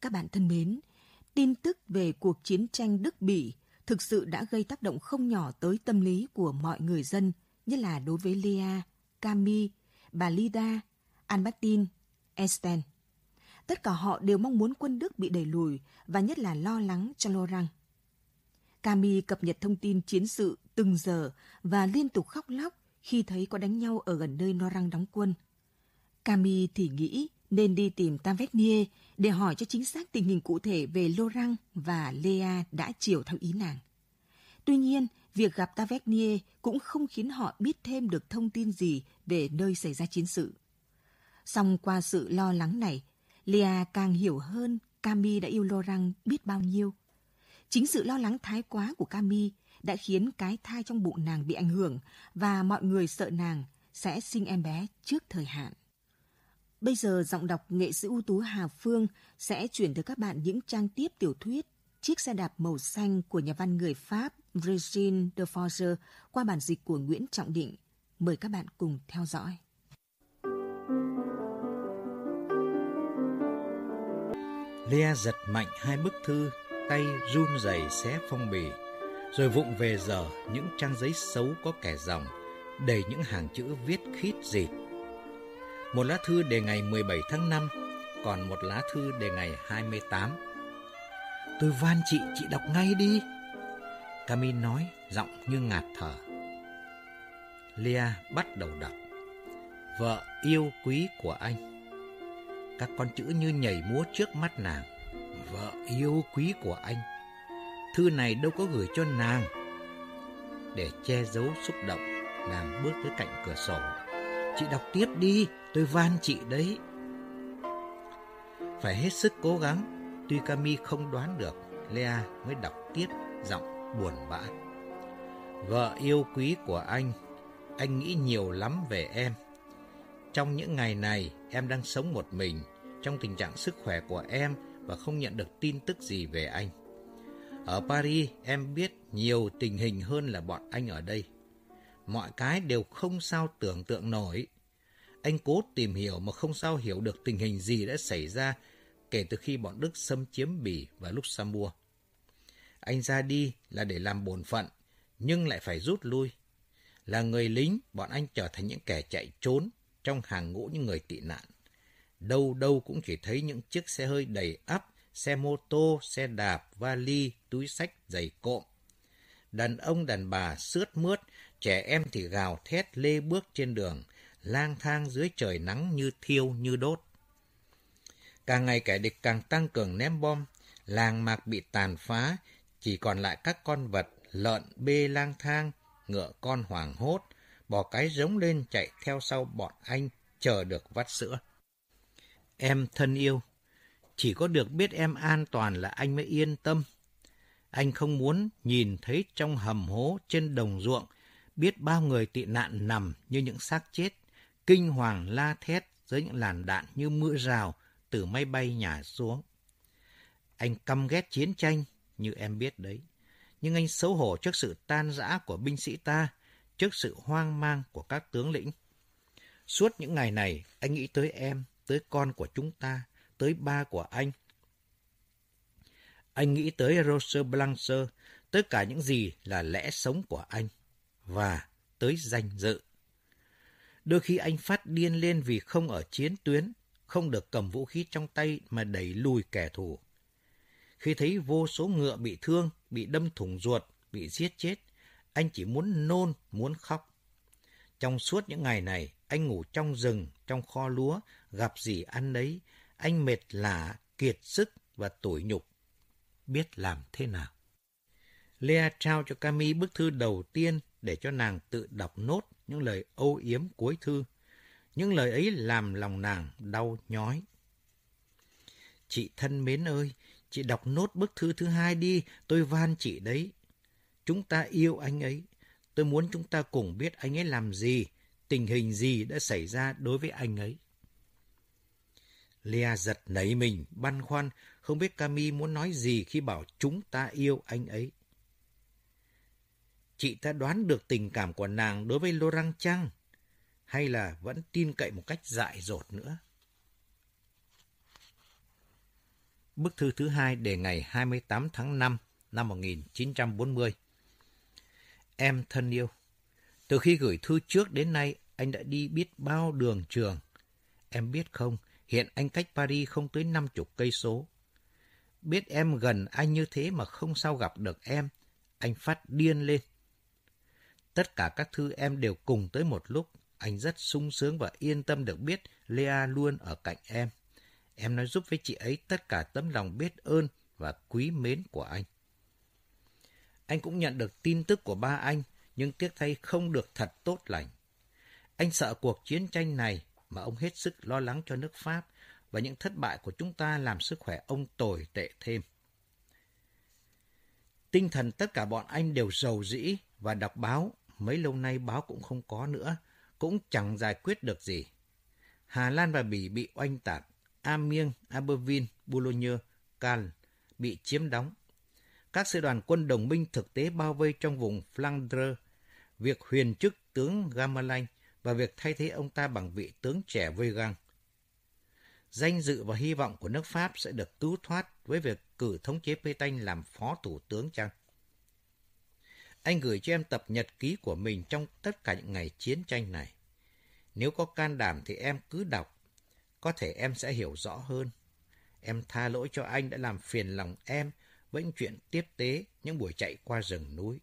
Các bạn thân mến, tin tức về cuộc chiến tranh Đức-Bỉ thực sự đã gây tác động không nhỏ tới tâm lý của mọi người dân, nhất là đối với Lea, Cami, bà Lida, Albertin, Esten. Tất cả họ đều mong muốn quân Đức bị đẩy lùi và nhất là lo lắng cho Laurent. Cami cập nhật thông tin chiến sự từng giờ và liên tục khóc lóc khi thấy có đánh nhau ở gần nơi Laurent đóng quân. Cami thì nghĩ nên đi tìm Tavernier để hỏi cho chính xác tình hình cụ thể về Laurent và Lea đã chiều theo ý nàng. Tuy nhiên, việc gặp Tavernier cũng không khiến họ biết thêm được thông tin gì về nơi xảy ra chiến sự. Song qua sự lo lắng này, Lea càng hiểu hơn Cami đã yêu Laurent biết bao nhiêu. Chính sự lo lắng thái quá của Cami đã khiến cái thai trong bụng nàng bị ảnh hưởng và mọi người sợ nàng sẽ sinh em bé trước thời hạn. Bây giờ giọng đọc nghệ sĩ ưu tú Hà Phương sẽ chuyển tới các bạn những trang tiếp tiểu thuyết Chiếc xe đạp màu xanh của nhà văn người Pháp Regine de Forger qua bản dịch của Nguyễn Trọng Định. Mời các bạn cùng theo dõi. Lea giật mạnh hai bức thư, tay run rẩy xé phong bì, rồi vụng về giờ những trang giấy xấu có kẻ dòng, đầy những hàng chữ viết khít dịt. Một lá thư đề ngày 17 tháng 5, còn một lá thư đề ngày 28. Tôi van chị, chị đọc ngay đi. Camin nói, giọng như ngạt thở. lia bắt đầu đọc. Vợ yêu quý của anh các con chữ như nhảy múa trước mắt nàng. Vợ yêu quý của anh. Thư này đâu có gửi cho nàng. Để che giấu xúc động, nàng bước tới cạnh cửa sổ. Chị đọc tiếp đi, tôi van chị đấy. Phải hết sức cố gắng, tuy Cami không đoán được, Lea mới đọc tiếp giọng buồn bã. Vợ yêu quý của anh, anh nghĩ nhiều lắm về em. Trong những ngày này, em đang sống một mình, trong tình trạng sức khỏe của em và không nhận được tin tức gì về anh. Ở Paris, em biết nhiều tình hình hơn là bọn anh ở đây. Mọi cái đều không sao tưởng tượng nổi. Anh cố tìm hiểu mà không sao hiểu được tình hình gì đã xảy ra kể từ khi bọn Đức xâm chiếm Bỉ và lúc Luxembourg. Anh ra đi là để làm bổn phận, nhưng lại phải rút lui. Là người lính, bọn anh trở thành những kẻ chạy trốn trong hàng ngũ những người tị nạn. Đâu đâu cũng chỉ thấy những chiếc xe hơi đầy ắp, xe mô tô, xe đạp, vali, túi sách, giày cộm. Đàn ông đàn bà sướt mướt, trẻ em thì gào thét lê bước trên đường, lang thang dưới trời nắng như thiêu như đốt. Càng ngày kẻ địch càng tăng cường ném bom, làng mạc bị tàn phá, chỉ còn lại các con vật, lợn bê lang thang, ngựa con hoảng hốt, bò cái giống lên chạy theo sau bọn anh, chờ được vắt sữa. Em thân yêu, chỉ có được biết em an toàn là anh mới yên tâm. Anh không muốn nhìn thấy trong hầm hố trên đồng ruộng biết bao người tị nạn nằm như những xác chết, kinh hoàng la thét dưới những làn đạn như mưa rào từ máy bay nhả xuống. Anh căm ghét chiến tranh, như em biết đấy. Nhưng anh xấu hổ trước sự tan rã của binh sĩ ta, trước sự hoang mang của các tướng lĩnh. Suốt những ngày này, anh nghĩ tới em, tới con của chúng ta, tới ba của anh. Anh nghĩ tới Roser Blancer, tới cả những gì là lẽ sống của anh, và tới danh dự. Đôi khi anh phát điên lên vì không ở chiến tuyến, không được cầm vũ khí trong tay mà đẩy lùi kẻ thù. Khi thấy vô số ngựa bị thương, bị đâm thủng ruột, bị giết chết, anh chỉ muốn nôn, muốn khóc. Trong suốt những ngày này, anh ngủ trong rừng, trong kho lúa, gặp gì ăn đấy. Anh mệt lả, kiệt sức và tủi nhục. Biết làm thế nào? Lea trao cho Cami bức thư đầu tiên để cho nàng tự đọc nốt những lời âu yếm cuối thư. Những lời ấy làm lòng nàng đau nhói. Chị thân mến ơi, chị đọc nốt bức thư thứ hai đi, tôi van chị đấy. Chúng ta yêu anh ấy. Tôi muốn chúng ta cùng biết anh ấy làm gì, tình hình gì đã xảy ra đối với anh ấy. Lea giật nảy mình, băn khoăn, không biết Cami muốn nói gì khi bảo chúng ta yêu anh ấy. Chị ta đoán được tình cảm của nàng đối với Laurent chăng? Hay là vẫn tin cậy một cách dại dột nữa? Bức thư thứ hai đề ngày 28 tháng 5 năm 1940. Em thân yêu, từ khi gửi thư trước đến nay, anh đã đi biết bao đường trường. Em biết không, hiện anh cách Paris không tới 50 cây số. Biết em gần anh như thế mà không sao gặp được em, anh phát điên lên. Tất cả các thư em đều cùng tới một lúc. Anh rất sung sướng và yên tâm được biết Lea luôn ở cạnh em. Em nói giúp với chị ấy tất cả tấm lòng biết ơn và quý mến của anh. Anh cũng nhận được tin tức của ba anh, nhưng tiếc thay không được thật tốt lành. Anh sợ cuộc chiến tranh này mà ông hết sức lo lắng cho nước Pháp và những thất bại của chúng ta làm sức khỏe ông tồi tệ thêm. Tinh thần tất cả bọn anh đều giàu dĩ và đọc báo, mấy lâu nay báo cũng không có nữa, cũng chẳng giải quyết được gì. Hà Lan và Bỉ bị oanh tạc, Amiens, Aberville, Boulogne, Cannes bị chiếm đóng. Các sư đoàn quân đồng minh thực tế bao vây trong vùng Flandre. Việc huyền chức tướng Gamelin và việc thay thế ông ta bằng vị tướng trẻ Vegan. Danh dự và hy vọng của nước Pháp sẽ được cứu thoát với việc cử thống chế Pétain làm phó thủ tướng chăng? Anh gửi cho em tập nhật ký của mình trong tất cả những ngày chiến tranh này. Nếu có can đảm thì em cứ đọc. Có thể em sẽ hiểu rõ hơn. Em tha lỗi cho anh đã làm phiền lòng em với những chuyện tiếp tế, những buổi chạy qua rừng núi.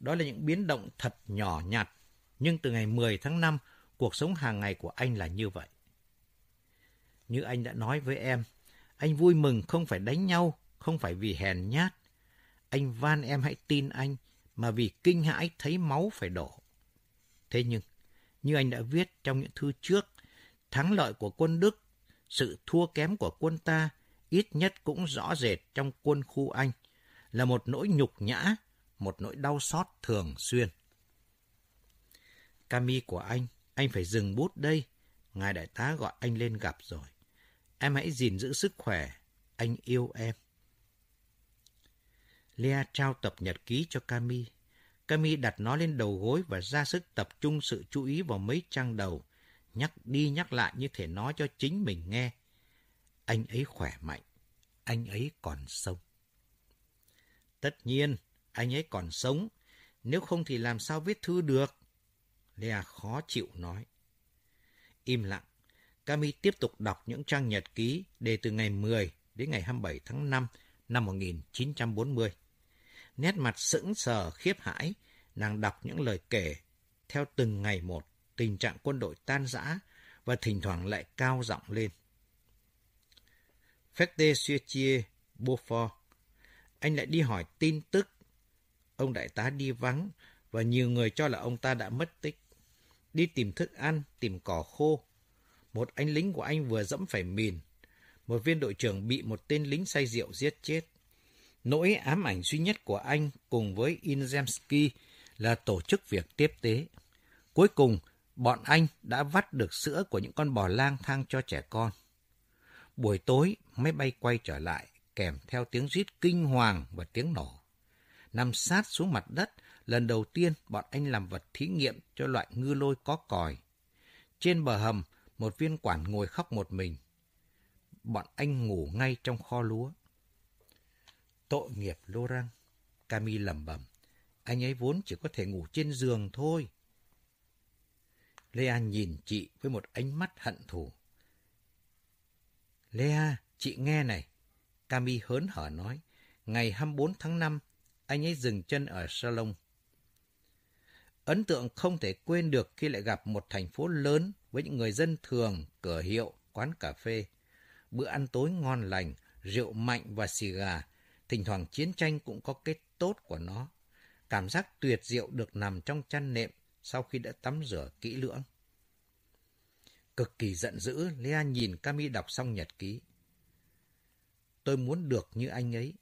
Đó là những biến động thật nhỏ nhặt, nhưng từ ngày 10 tháng 5, cuộc sống hàng ngày của anh là như vậy. Như anh đã nói với em, anh vui mừng không phải đánh nhau, không phải vì hèn nhát. Anh van em hãy tin anh, mà vì kinh hãi thấy máu phải đổ. Thế nhưng, như anh đã viết trong những thư trước, thắng lợi của quân Đức, sự thua kém của quân ta ít nhất cũng rõ rệt trong quân khu Anh, là một nỗi nhục nhã, một nỗi đau xót thường xuyên. Cami của anh, anh phải dừng bút đây. Ngài đại tá gọi anh lên gặp rồi. Em hãy gìn giữ sức khỏe. Anh yêu em. Lea trao tập nhật ký cho Cami. Cami đặt nó lên đầu gối và ra sức tập trung sự chú ý vào mấy trang đầu, nhắc đi nhắc lại như thể nói cho chính mình nghe. Anh ấy khỏe mạnh, anh ấy còn sống. Tất nhiên, anh ấy còn sống, nếu không thì làm sao viết thư được? Lea khó chịu nói. Im lặng, Cami tiếp tục đọc những trang nhật ký đề từ ngày 10 đến ngày 27 tháng 5 năm 1940. Nét mặt sững sờ khiếp hãi, nàng đọc những lời kể theo từng ngày một, tình trạng quân đội tan rã và thỉnh thoảng lại cao giọng lên. Fete Suetier Beaufort. Anh lại đi hỏi tin tức. Ông đại tá đi vắng và nhiều người cho là ông ta đã mất tích. Đi tìm thức ăn, tìm cỏ khô. Một anh lính của anh vừa dẫm phải mìn. Một viên đội trưởng bị một tên lính say rượu giết chết. Nỗi ám ảnh duy nhất của anh cùng với Inzemski là tổ chức việc tiếp tế. Cuối cùng, bọn anh đã vắt được sữa của những con bò lang thang cho trẻ con. Buổi tối, máy bay quay trở lại, kèm theo tiếng rít kinh hoàng và tiếng nổ. Nằm sát xuống mặt đất, lần đầu tiên bọn anh làm vật thí nghiệm cho loại ngư lôi có còi. Trên bờ hầm, một viên quản ngồi khóc một mình. Bọn anh ngủ ngay trong kho lúa. Tội nghiệp lô răng. Cami lầm bẩm. Anh ấy vốn chỉ có thể ngủ trên giường thôi. Lea nhìn chị với một ánh mắt hận thù. Lea, chị nghe này. Cami hớn hở nói. Ngày 24 tháng 5, anh ấy dừng chân ở Salon. Ấn tượng không thể quên được khi lại gặp một thành phố lớn với những người dân thường, cửa hiệu, quán cà phê. Bữa ăn tối ngon lành, rượu mạnh và xì gà. Thỉnh thoảng chiến tranh cũng có kết tốt của nó. Cảm giác tuyệt diệu được nằm trong chăn nệm sau khi đã tắm rửa kỹ lưỡng. Cực kỳ giận dữ, Lea nhìn Cami đọc xong nhật ký. Tôi muốn được như anh ấy.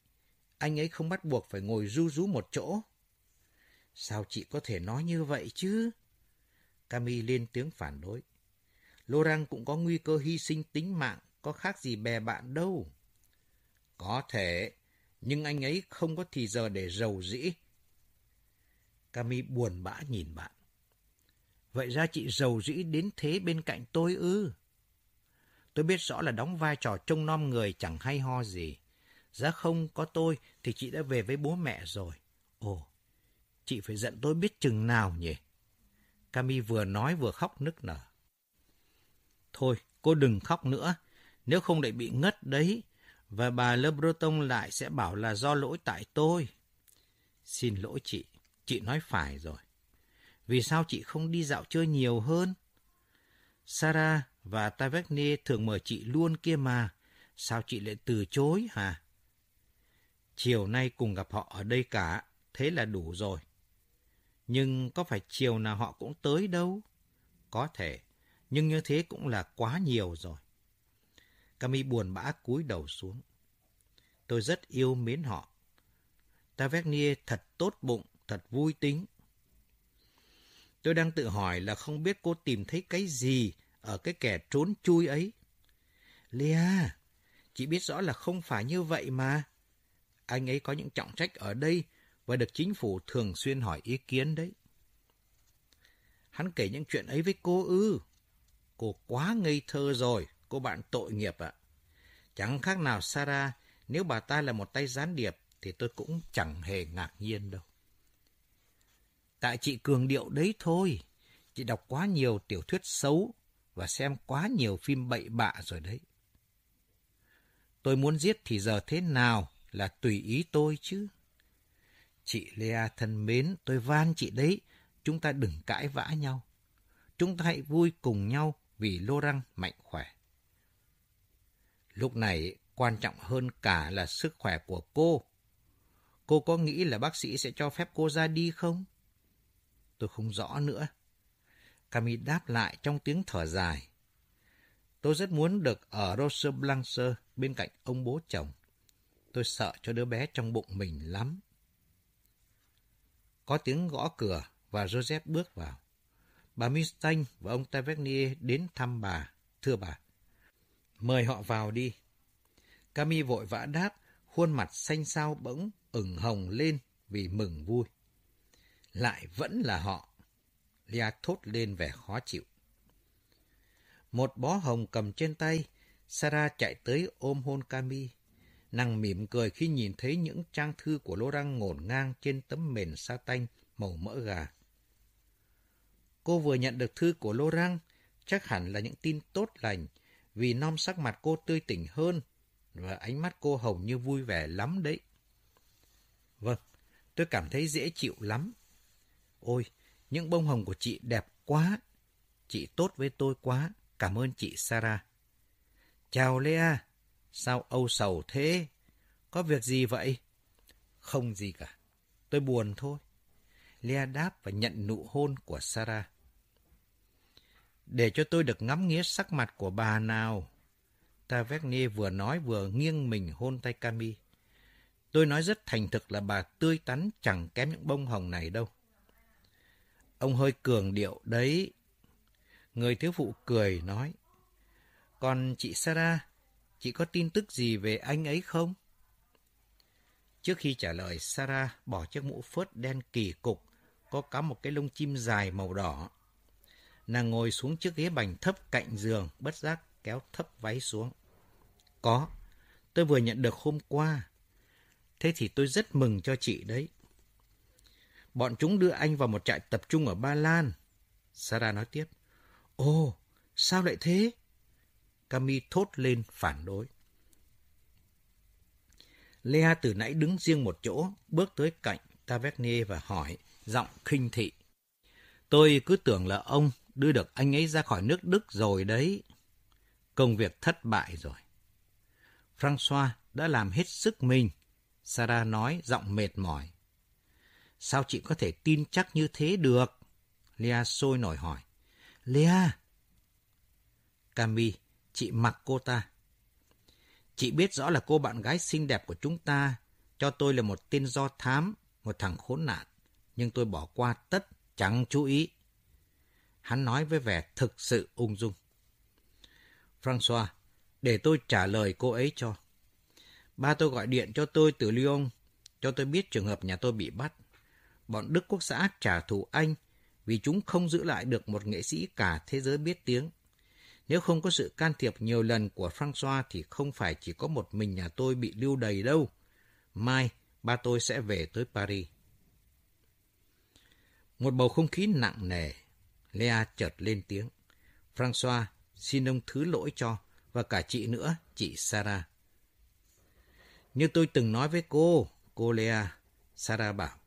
Anh ấy không bắt buộc phải ngồi ru rú một chỗ. Sao chị có thể nói như vậy chứ? Cami lên tiếng phản đối. Laurent cũng có nguy cơ hy sinh tính mạng, có khác gì bè bạn đâu. Có thể, nhưng anh ấy không có thì giờ để giàu dĩ. Cami buồn bã nhìn bạn. Vậy ra chị giàu dĩ đến thế bên cạnh tôi ư? Tôi biết rõ là đóng vai trò trông nom người chẳng hay ho gì. Giá không có tôi thì chị đã về với bố mẹ rồi. Ồ, chị phải giận tôi biết chừng nào nhỉ? Cami vừa nói vừa khóc nức nở. Thôi, cô đừng khóc nữa, nếu không lại bị ngất đấy, và bà Le Breton lại sẽ bảo là do lỗi tại tôi. Xin lỗi chị, chị nói phải rồi. Vì sao chị không đi dạo chơi nhiều hơn? Sarah và Tavernier thường mời chị luôn kia mà. Sao chị lại từ chối hả? Chiều nay cùng gặp họ ở đây cả, thế là đủ rồi. Nhưng có phải chiều nào họ cũng tới đâu? Có thể, nhưng như thế cũng là quá nhiều rồi. Cami buồn bã cúi đầu xuống. Tôi rất yêu mến họ. Tavernier thật tốt bụng, thật vui tính. Tôi đang tự hỏi là không biết cô tìm thấy cái gì ở cái kẻ trốn chui ấy. Lea, chị biết rõ là không phải như vậy mà. Anh ấy có những trọng trách ở đây và được chính phủ thường xuyên hỏi ý kiến đấy. Hắn kể những chuyện ấy với cô ư. Cô quá ngây thơ rồi, cô bạn tội nghiệp ạ. Chẳng khác nào Sarah, nếu bà ta là một tay gián điệp thì tôi cũng chẳng hề ngạc nhiên đâu. Tại chị cường điệu đấy thôi. Chị đọc quá nhiều tiểu thuyết xấu và xem quá nhiều phim bậy bạ rồi đấy. Tôi muốn giết thì giờ thế nào là tùy ý tôi chứ. Chị Lea thân mến, tôi van chị đấy, chúng ta đừng cãi vã nhau. Chúng ta hãy vui cùng nhau vì lô răng mạnh khỏe. Lúc này, quan trọng hơn cả là sức khỏe của cô. Cô có nghĩ là bác sĩ sẽ cho phép cô ra đi không? Tôi không rõ nữa. Cami đáp lại trong tiếng thở dài. Tôi rất muốn được ở Rose bên cạnh ông bố chồng. Tôi sợ cho đứa bé trong bụng mình lắm. Có tiếng gõ cửa và Joseph bước vào. Bà Mustang và ông Tavernier đến thăm bà. Thưa bà, mời họ vào đi. Cami vội vã đáp, khuôn mặt xanh xao bỗng ửng hồng lên vì mừng vui. Lại vẫn là họ. Lia thốt lên vẻ khó chịu. Một bó hồng cầm trên tay, Sarah chạy tới ôm hôn Cami. Nàng mỉm cười khi nhìn thấy những trang thư của lô răng ngổn ngang trên tấm mền sa tanh màu mỡ gà. Cô vừa nhận được thư của lô răng, chắc hẳn là những tin tốt lành, vì non sắc mặt cô tươi tỉnh hơn và ánh mắt cô hồng như vui vẻ lắm đấy. Vâng, tôi cảm thấy dễ chịu lắm. Ôi, những bông hồng của chị đẹp quá. Chị tốt với tôi quá. Cảm ơn chị Sarah. Chào Lea. Sao âu sầu thế? Có việc gì vậy? Không gì cả. Tôi buồn thôi. Lea đáp và nhận nụ hôn của Sarah. Để cho tôi được ngắm nghía sắc mặt của bà nào. Tavernier vừa nói vừa nghiêng mình hôn tay Cami. Tôi nói rất thành thực là bà tươi tắn chẳng kém những bông hồng này đâu. Ông hơi cường điệu đấy. Người thiếu phụ cười nói. Còn chị Sarah, chị có tin tức gì về anh ấy không? Trước khi trả lời, Sarah bỏ chiếc mũ phớt đen kỳ cục, có cắm một cái lông chim dài màu đỏ. Nàng ngồi xuống chiếc ghế bành thấp cạnh giường, bất giác kéo thấp váy xuống. Có, tôi vừa nhận được hôm qua. Thế thì tôi rất mừng cho chị đấy. Bọn chúng đưa anh vào một trại tập trung ở Ba Lan. Sarah nói tiếp. Ồ, sao lại thế? Cami thốt lên phản đối. Lea từ nãy đứng riêng một chỗ, bước tới cạnh Tavernier và hỏi, giọng khinh thị. Tôi cứ tưởng là ông đưa được anh ấy ra khỏi nước Đức rồi đấy. Công việc thất bại rồi. François đã làm hết sức mình. Sarah nói giọng mệt mỏi. Sao chị có thể tin chắc như thế được? Lea sôi nổi hỏi. Lea! Cami, chị mặc cô ta. Chị biết rõ là cô bạn gái xinh đẹp của chúng ta cho tôi là một tên do thám, một thằng khốn nạn. Nhưng tôi bỏ qua tất, chẳng chú ý. Hắn nói với vẻ thực sự ung dung. François, để tôi trả lời cô ấy cho. Ba tôi gọi điện cho tôi từ Lyon, cho tôi biết trường hợp nhà tôi bị bắt bọn Đức Quốc xã trả thù Anh vì chúng không giữ lại được một nghệ sĩ cả thế giới biết tiếng. Nếu không có sự can thiệp nhiều lần của François thì không phải chỉ có một mình nhà tôi bị lưu đầy đâu. Mai, ba tôi sẽ về tới Paris. Một bầu không khí nặng nề. Lea chợt lên tiếng. François, xin ông thứ lỗi cho, và cả chị nữa, chị Sarah. Như tôi từng nói với cô, cô Lea, Sarah bảo,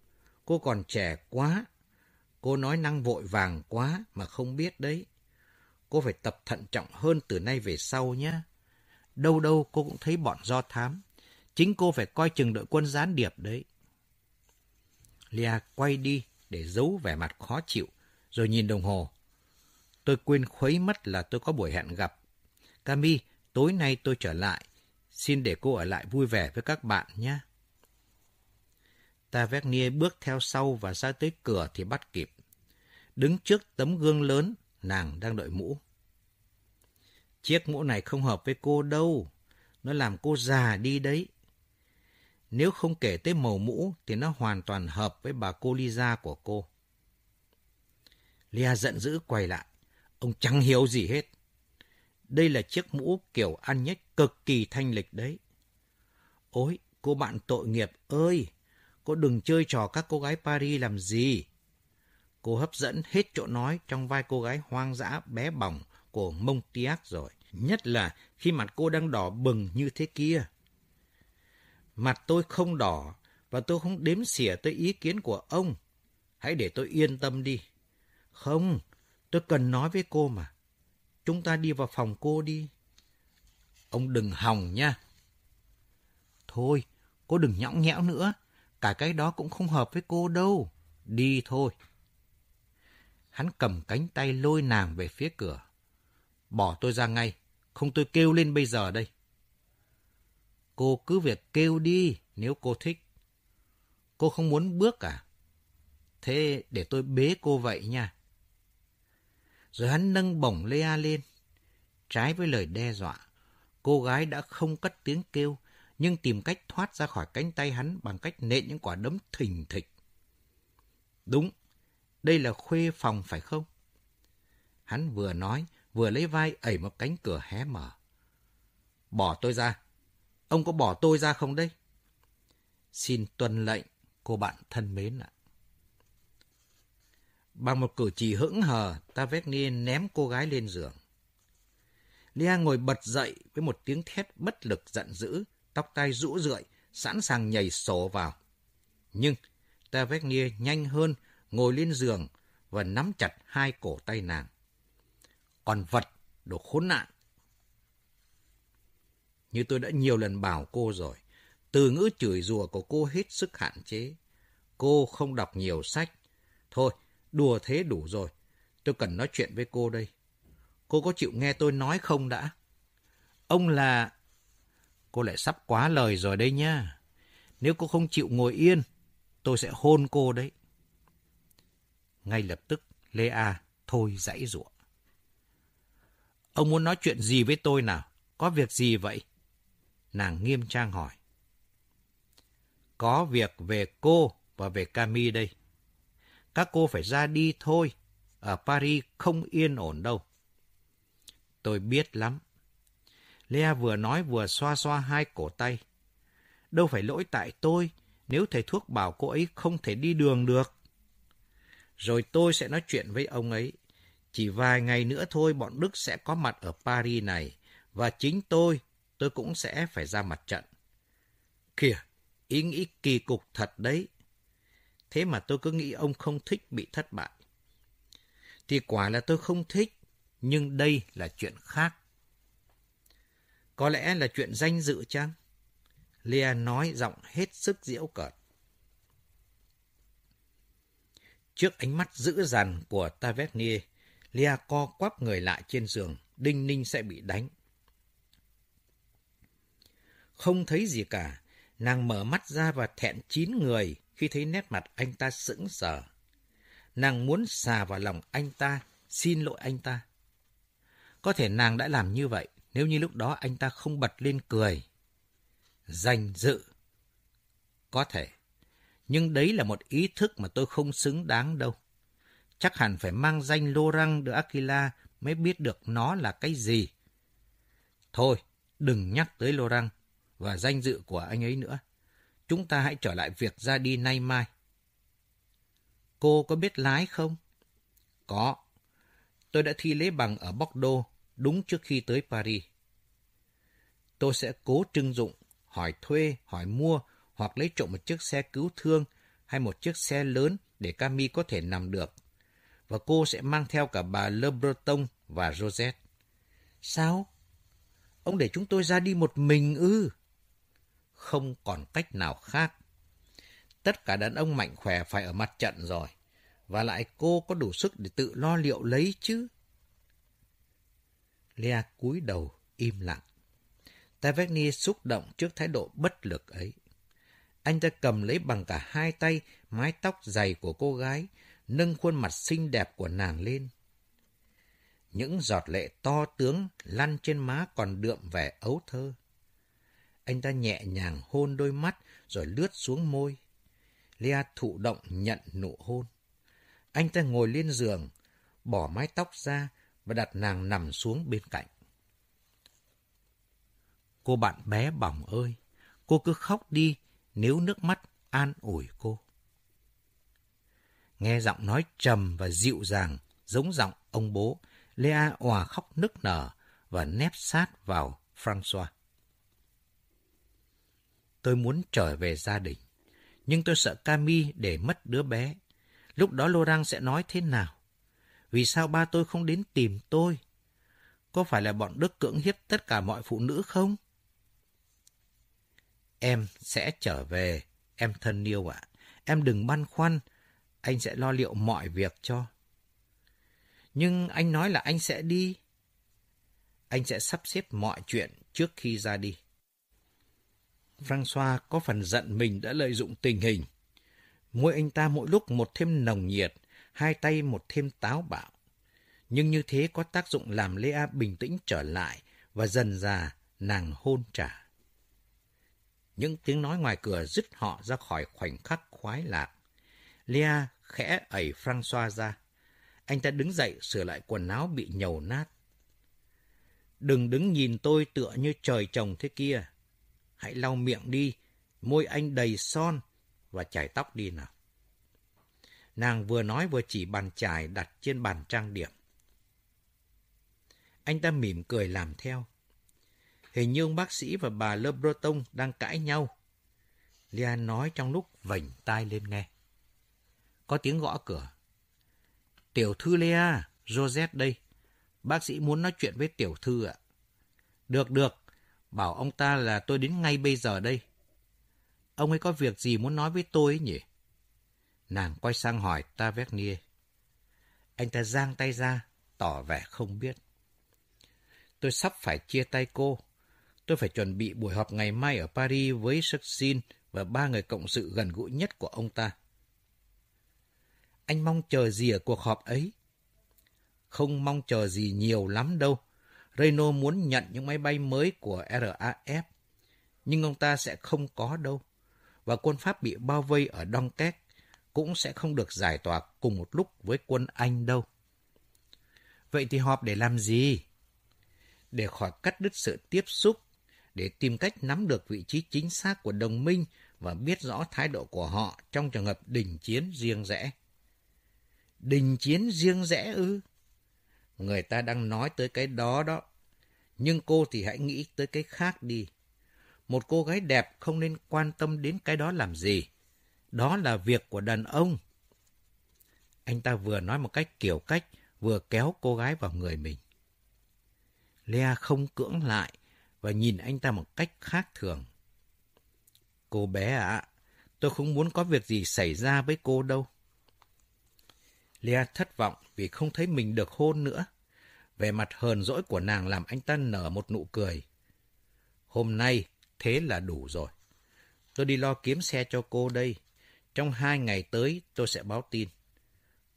cô còn trẻ quá. Cô nói năng vội vàng quá mà không biết đấy. Cô phải tập thận trọng hơn từ nay về sau nhé. Đâu đâu cô cũng thấy bọn do thám. Chính cô phải coi chừng đội quân gián điệp đấy. Lia quay đi để giấu vẻ mặt khó chịu, rồi nhìn đồng hồ. Tôi quên khuấy mất là tôi có buổi hẹn gặp. Cami, tối nay tôi trở lại. Xin để cô ở lại vui vẻ với các bạn nhé. Tavernier bước theo sau và ra tới cửa thì bắt kịp. Đứng trước tấm gương lớn, nàng đang đợi mũ. Chiếc mũ này không hợp với cô đâu. Nó làm cô già đi đấy. Nếu không kể tới màu mũ thì nó hoàn toàn hợp với bà cô Lisa của cô. Lia giận dữ quay lại. Ông chẳng hiểu gì hết. Đây là chiếc mũ kiểu ăn nhách cực kỳ thanh lịch đấy. Ôi, cô bạn tội nghiệp ơi! Cô đừng chơi trò các cô gái Paris làm gì. Cô hấp dẫn hết chỗ nói trong vai cô gái hoang dã bé bỏng của Montiac rồi. Nhất là khi mặt cô đang đỏ bừng như thế kia. Mặt tôi không đỏ và tôi không đếm xỉa tới ý kiến của ông. Hãy để tôi yên tâm đi. Không, tôi cần nói với cô mà. Chúng ta đi vào phòng cô đi. Ông đừng hòng nha. Thôi, cô đừng nhõng nhẽo nữa. Cả cái đó cũng không hợp với cô đâu. Đi thôi. Hắn cầm cánh tay lôi nàng về phía cửa. Bỏ tôi ra ngay, không tôi kêu lên bây giờ đây. Cô cứ việc kêu đi nếu cô thích. Cô không muốn bước à? Thế để tôi bế cô vậy nha. Rồi hắn nâng bổng Lea lên. Trái với lời đe dọa, cô gái đã không cất tiếng kêu, nhưng tìm cách thoát ra khỏi cánh tay hắn bằng cách nện những quả đấm thình thịch. Đúng, đây là khuê phòng phải không? Hắn vừa nói, vừa lấy vai ẩy một cánh cửa hé mở. Bỏ tôi ra. Ông có bỏ tôi ra không đấy? Xin tuân lệnh, cô bạn thân mến ạ. Bằng một cử chỉ hững hờ, Tavernier ném cô gái lên giường. Lia ngồi bật dậy với một tiếng thét bất lực giận dữ, tóc tai rũ rượi, sẵn sàng nhảy sổ vào. Nhưng Tavernier nhanh hơn, ngồi lên giường và nắm chặt hai cổ tay nàng. Còn vật, đồ khốn nạn. Như tôi đã nhiều lần bảo cô rồi, từ ngữ chửi rủa của cô hết sức hạn chế. Cô không đọc nhiều sách. Thôi, đùa thế đủ rồi. Tôi cần nói chuyện với cô đây. Cô có chịu nghe tôi nói không đã? Ông là... Cô lại sắp quá lời rồi đây nhá. Nếu cô không chịu ngồi yên, tôi sẽ hôn cô đấy. Ngay lập tức, Lê A thôi dãy rụa. Ông muốn nói chuyện gì với tôi nào? Có việc gì vậy? Nàng nghiêm trang hỏi. Có việc về cô và về Cami đây. Các cô phải ra đi thôi. Ở Paris không yên ổn đâu. Tôi biết lắm. Lea vừa nói vừa xoa xoa hai cổ tay. Đâu phải lỗi tại tôi nếu thầy thuốc bảo cô ấy không thể đi đường được. Rồi tôi sẽ nói chuyện với ông ấy. Chỉ vài ngày nữa thôi bọn Đức sẽ có mặt ở Paris này. Và chính tôi, tôi cũng sẽ phải ra mặt trận. Kìa, ý nghĩ kỳ cục thật đấy. Thế mà tôi cứ nghĩ ông không thích bị thất bại. Thì quả là tôi không thích, nhưng đây là chuyện khác. Có lẽ là chuyện danh dự chăng? Lia nói giọng hết sức diễu cợt. Trước ánh mắt dữ dằn của Tavernier, Lia co quắp người lại trên giường, đinh ninh sẽ bị đánh. Không thấy gì cả, nàng mở mắt ra và thẹn chín người khi thấy nét mặt anh ta sững sờ. Nàng muốn xà vào lòng anh ta, xin lỗi anh ta. Có thể nàng đã làm như vậy nếu như lúc đó anh ta không bật lên cười. Danh dự. Có thể. Nhưng đấy là một ý thức mà tôi không xứng đáng đâu. Chắc hẳn phải mang danh Laurent de Aquila mới biết được nó là cái gì. Thôi, đừng nhắc tới Laurent và danh dự của anh ấy nữa. Chúng ta hãy trở lại việc ra đi nay mai. Cô có biết lái không? Có. Tôi đã thi lấy bằng ở Bordeaux đúng trước khi tới Paris. Tôi sẽ cố trưng dụng, hỏi thuê, hỏi mua hoặc lấy trộm một chiếc xe cứu thương hay một chiếc xe lớn để Cami có thể nằm được. Và cô sẽ mang theo cả bà Le Breton và Rosette. Sao? Ông để chúng tôi ra đi một mình ư? Không còn cách nào khác. Tất cả đàn ông mạnh khỏe phải ở mặt trận rồi. Và lại cô có đủ sức để tự lo liệu lấy chứ. Lea cúi đầu, im lặng. Tavernier xúc động trước thái độ bất lực ấy. Anh ta cầm lấy bằng cả hai tay mái tóc dày của cô gái, nâng khuôn mặt xinh đẹp của nàng lên. Những giọt lệ to tướng lăn trên má còn đượm vẻ ấu thơ. Anh ta nhẹ nhàng hôn đôi mắt rồi lướt xuống môi. Lea thụ động nhận nụ hôn. Anh ta ngồi lên giường, bỏ mái tóc ra và đặt nàng nằm xuống bên cạnh. Cô bạn bé bỏng ơi, cô cứ khóc đi nếu nước mắt an ủi cô. Nghe giọng nói trầm và dịu dàng, giống giọng ông bố, Lea òa khóc nức nở và nép sát vào François. Tôi muốn trở về gia đình, nhưng tôi sợ Cami để mất đứa bé. Lúc đó Laurent sẽ nói thế nào? Vì sao ba tôi không đến tìm tôi? Có phải là bọn Đức cưỡng hiếp tất cả mọi phụ nữ không? Em sẽ trở về, em thân yêu ạ. Em đừng băn khoăn, anh sẽ lo liệu mọi việc cho. Nhưng anh nói là anh sẽ đi. Anh sẽ sắp xếp mọi chuyện trước khi ra đi. François có phần giận mình đã lợi dụng tình hình. Môi anh ta mỗi lúc một thêm nồng nhiệt, hai tay một thêm táo bạo. Nhưng như thế có tác dụng làm Lea bình tĩnh trở lại và dần già nàng hôn trả. Những tiếng nói ngoài cửa dứt họ ra khỏi khoảnh khắc khoái lạc. Lea khẽ ẩy François ra. Anh ta đứng dậy sửa lại quần áo bị nhầu nát. Đừng đứng nhìn tôi tựa như trời trồng thế kia. Hãy lau miệng đi, môi anh đầy son và chải tóc đi nào. Nàng vừa nói vừa chỉ bàn chải đặt trên bàn trang điểm. Anh ta mỉm cười làm theo. Hình như ông bác sĩ và bà Le Breton đang cãi nhau. Lia nói trong lúc vảnh tai lên nghe. Có tiếng gõ cửa. Tiểu thư Lea, Josette đây. Bác sĩ muốn nói chuyện với tiểu thư ạ. Được, được. Bảo ông ta là tôi đến ngay bây giờ đây. Ông ấy có việc gì muốn nói với tôi ấy nhỉ? Nàng quay sang hỏi Tavernier. Anh ta giang tay ra, tỏ vẻ không biết. Tôi sắp phải chia tay cô. Tôi phải chuẩn bị buổi họp ngày mai ở Paris với Suxin và ba người cộng sự gần gũi nhất của ông ta. Anh mong chờ gì ở cuộc họp ấy? Không mong chờ gì nhiều lắm đâu. Renault muốn nhận những máy bay mới của RAF, nhưng ông ta sẽ không có đâu. Và quân Pháp bị bao vây ở Dunkirk cũng sẽ không được giải tỏa cùng một lúc với quân Anh đâu. Vậy thì họp để làm gì? Để khỏi cắt đứt sự tiếp xúc, để tìm cách nắm được vị trí chính xác của đồng minh và biết rõ thái độ của họ trong trường hợp đình chiến riêng rẽ. Đình chiến riêng rẽ ư? Người ta đang nói tới cái đó đó. Nhưng cô thì hãy nghĩ tới cái khác đi. Một cô gái đẹp không nên quan tâm đến cái đó làm gì. Đó là việc của đàn ông. Anh ta vừa nói một cách kiểu cách, vừa kéo cô gái vào người mình. Lea không cưỡng lại và nhìn anh ta một cách khác thường. Cô bé ạ, tôi không muốn có việc gì xảy ra với cô đâu. Lea thất vọng vì không thấy mình được hôn nữa. Về mặt hờn dỗi của nàng làm anh ta nở một nụ cười. Hôm nay, thế là đủ rồi. Tôi đi lo kiếm xe cho cô đây. Trong hai ngày tới, tôi sẽ báo tin.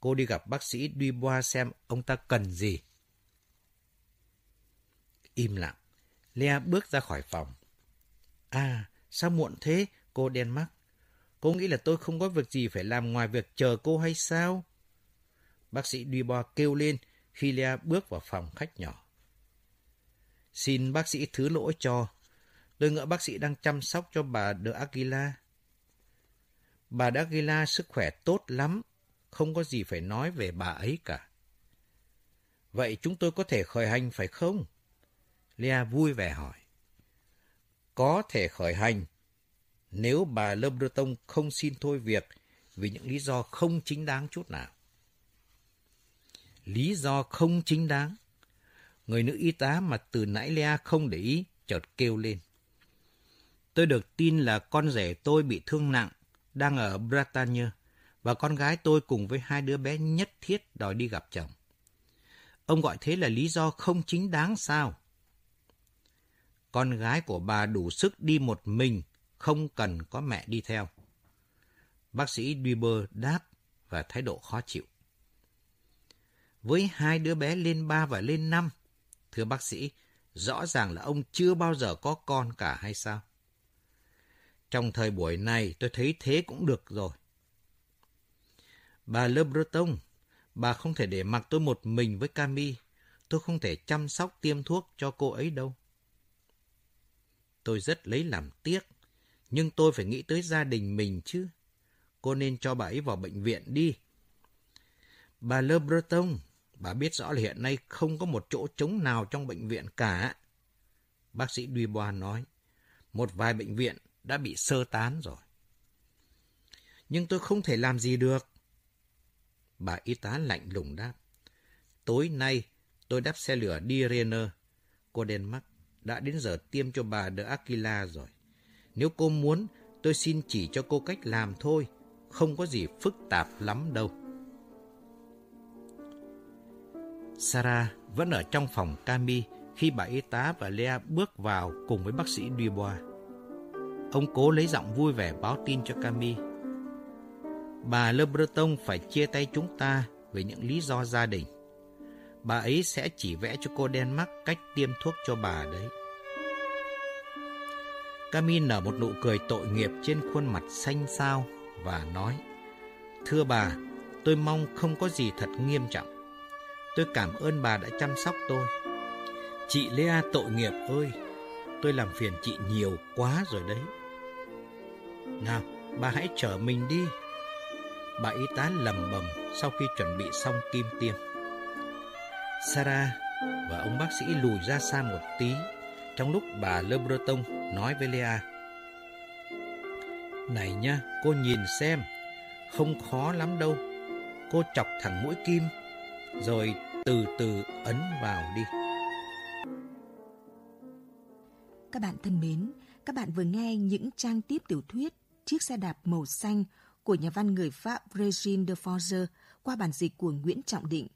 Cô đi gặp bác sĩ Dubois xem ông ta cần gì. Im lặng, Lea bước ra khỏi phòng. À, sao muộn thế, cô đen mắt? Cô nghĩ là tôi không có việc gì phải làm ngoài việc chờ cô hay sao? Bác sĩ Dubois kêu lên khi Lea bước vào phòng khách nhỏ. Xin bác sĩ thứ lỗi cho. Tôi ngỡ bác sĩ đang chăm sóc cho bà De Aguila. Bà De Aguila sức khỏe tốt lắm, không có gì phải nói về bà ấy cả. Vậy chúng tôi có thể khởi hành phải không? Lea vui vẻ hỏi. Có thể khởi hành, nếu bà Le Breton không xin thôi việc vì những lý do không chính đáng chút nào. Lý do không chính đáng? Người nữ y tá mà từ nãy Lea không để ý, chợt kêu lên. Tôi được tin là con rể tôi bị thương nặng, đang ở Bretagne, và con gái tôi cùng với hai đứa bé nhất thiết đòi đi gặp chồng. Ông gọi thế là lý do không chính đáng sao? Con gái của bà đủ sức đi một mình, không cần có mẹ đi theo. Bác sĩ Duber đáp và thái độ khó chịu. Với hai đứa bé lên ba và lên năm, thưa bác sĩ, rõ ràng là ông chưa bao giờ có con cả hay sao? Trong thời buổi này tôi thấy thế cũng được rồi. Bà Le Breton, bà không thể để mặc tôi một mình với Cami. Tôi không thể chăm sóc tiêm thuốc cho cô ấy đâu. Tôi rất lấy làm tiếc, nhưng tôi phải nghĩ tới gia đình mình chứ. Cô nên cho bà ấy vào bệnh viện đi. Bà Le Breton, bà biết rõ là hiện nay không có một chỗ trống nào trong bệnh viện cả. Bác sĩ Dubois nói, một vài bệnh viện đã bị sơ tán rồi. Nhưng tôi không thể làm gì được. Bà y tá lạnh lùng đáp. Tối nay, tôi đáp xe lửa đi renner Cô Denmark đã đến giờ tiêm cho bà De Aquila rồi. Nếu cô muốn, tôi xin chỉ cho cô cách làm thôi. Không có gì phức tạp lắm đâu. Sarah vẫn ở trong phòng Cami khi bà y tá và Lea bước vào cùng với bác sĩ Dubois. Ông cố lấy giọng vui vẻ báo tin cho Cami. Bà Le Breton phải chia tay chúng ta vì những lý do gia đình. Bà ấy sẽ chỉ vẽ cho cô Denmark cách tiêm thuốc cho bà đấy. Cami nở một nụ cười tội nghiệp trên khuôn mặt xanh xao và nói Thưa bà, tôi mong không có gì thật nghiêm trọng. Tôi cảm ơn bà đã chăm sóc tôi. Chị Lea tội nghiệp ơi, tôi làm phiền chị nhiều quá rồi đấy. Nào, bà hãy chở mình đi. Bà y tá lầm bầm sau khi chuẩn bị xong kim tiêm. Sarah và ông bác sĩ lùi ra xa một tí trong lúc bà Le Breton nói với Lea. Này nha, cô nhìn xem, không khó lắm đâu. Cô chọc thẳng mũi kim, rồi từ từ ấn vào đi. Các bạn thân mến, các bạn vừa nghe những trang tiếp tiểu thuyết Chiếc xe đạp màu xanh của nhà văn người Pháp Regine de Forger qua bản dịch của Nguyễn Trọng Định